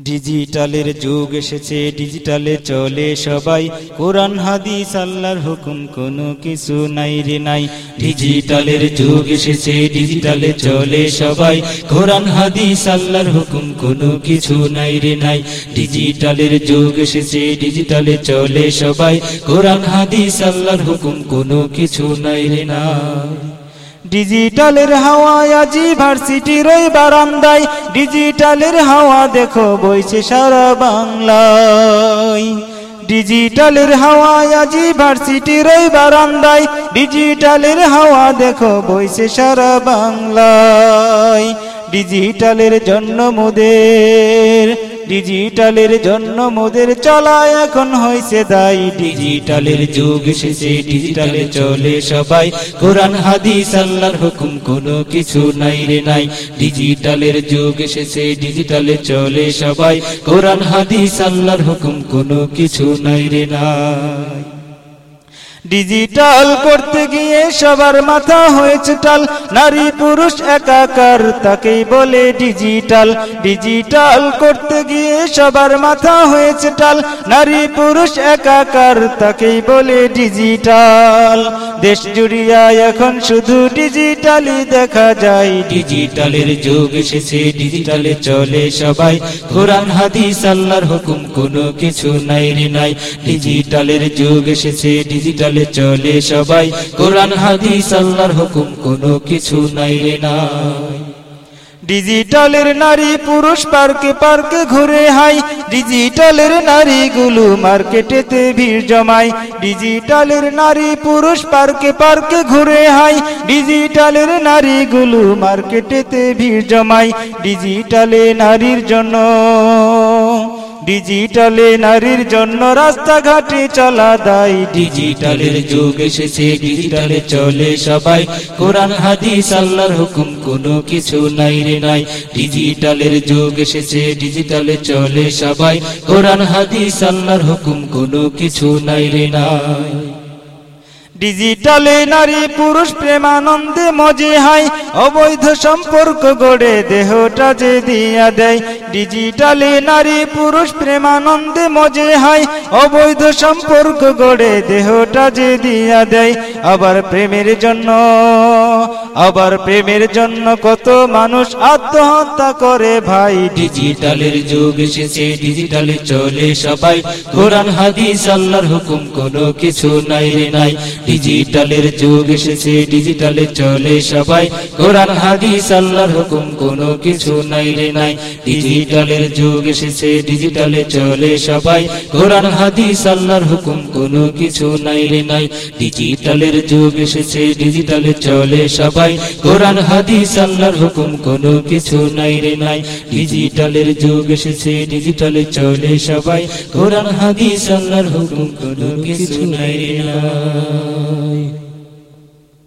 ডিজিটালের যুগ এসেছে, ডিজিটালে চলে সবাই। কোরআন, হাদিস, আল্লাহর হুকুম, কোনো কিছু নাই রে নাই। ডিজিটালের যুগ এসেছে, ডিজিটালে চলে সবাই। কোরআন, হাদিস, আল্লাহর হুকুম, কোনো কিছু নাই রে নাই। ডিজিটালের যুগ এসেছে, ডিজিটালে চলে সবাই। কোরআন, হাদিস, আল্লাহর হুকুম, কোনো কিছু নাই রে নাই। ডিজিটালের হাওয়ায় আজি ভার্সিটির ওই বারান্দায়। ডিজিটালের হাওয়া দেখো বইছে সারা বাংলায়। ডিজিটালের হাওয়ায় আজি ভার্সিটির ওই বারান্দায়। ডিজিটালের হাওয়া দেখো বইছে সারা বাংলায়। ডিজিটালের জন্য মোদের ডিজিটালের জন্য মোদের চলা এখন হয়েছে দায়। ডিজিটালের যুগ এসেছে ডিজিটালে চলে সবাই। কোরআন, হাদিস, আল্লাহর হুকুম, কোনো কিছু নাই রে নাই। ডিজিটালের যুগ এসেছে ডিজিটালে চলে সবাই। কোরআন, হাদিস, আল্লাহর হুকুম, কোনো কিছু নাই রে নাই। ডিজিটাল করতে গিয়ে সবার মাথা হয়েছে টাল। নারী পুরুষ একাকার তাকেই বলে ডিজিটাল ডিজিটাল করতে গিয়ে সবার মাথা হয়েছে টাল। নারী পুরুষ একাকার তাকেই বলে ডিজিটাল দেশ জুড়িয়া এখন শুধু ডিজিটালি দেখা যায়। ডিজিটালের যুগ এসেছে ডিজিটালে চলে সবাই। কোরআন, হাদিস, আল্লাহর হুকুম, কোনো কিছু নাই রে নাই। ডিজিটালের যুগ এসেছে ডিজিটালে চলে সবাই। কোরআন, হাদিস, আল্লাহর হুকুম, কোনো কিছু নাই রে নাই। ডিজিটালের নারী পুরুষ পার্কে পার্কে ঘুরে হাই। ডিজিটালের নারীগুলো মার্কেটেতে ভিড় জমায়। ডিজিটালের নারী পুরুষ পার্কে পার্কে ঘুরে হাই। ডিজিটালের নারীগুলো মার্কেটেতে ভিড় জমায়। ডিজিটালে নারীর জন্য ডিজিটালে নারীর জন্য রাস্তাঘাটে চলা দায়। ডিজিটালের যুগ এসেছে ডিজিটালে চলে সবাই। কোরআন হাদিস আল্লাহর হুকুম কোনো কিছু নাই রে নাই। ডিজিটালের যুগ এসেছে ডিজিটালে চলে সবাই। কোরআন হাদিস আল্লাহর হুকুম কোনো কিছু নাই রে নাই। ডিজিটালে নারী পুরুষ প্রেমানন্দে মজে হয়। অবৈধ সম্পর্ক গড়ে দেহটা যে দিয়া দেয়। ডিজিটালে নারী পুরুষ প্রেমানন্দে মজে হয়। অবৈধ সম্পর্ক গড়ে দেহটা যে দিয়া দেয়। আবার প্রেমের জন্য, আবার প্রেমের জন্য কত মানুষ আত্মহত্যা করে ভাই। ডিজিটালের যুগ এসেছে, ডিজিটালে চলে সবাই। কোরআন, হাদিস, আল্লাহর হুকুম কোনো কিছু নাই রে নাই। ডিজিটালের যুগ এসেছে, ডিজিটালে চলে সবাই। কোরআন, হাদিস, আল্লাহর হুকুম কোনো কিছু নাই রে নাই। ডিজিটালের যুগ এসেছে ডিজিটালে চলে সবাই। কোরআন, হাদিস, আল্লাহর হুকুম, কোনো কিছু নাই রে নাই। ডিজিটালের যুগ এসেছে ডিজিটালে চলে সবাই। কোরআন, হাদিস, আল্লাহর হুকুম, কোনো কিছু নাই রে নাই। ডিজিটালের যুগ এসেছে ডিজিটালে চলে সবাই। কোরআন, হাদিস, আল্লাহর হুকুম, কোনো কিছু নাই রে নাই।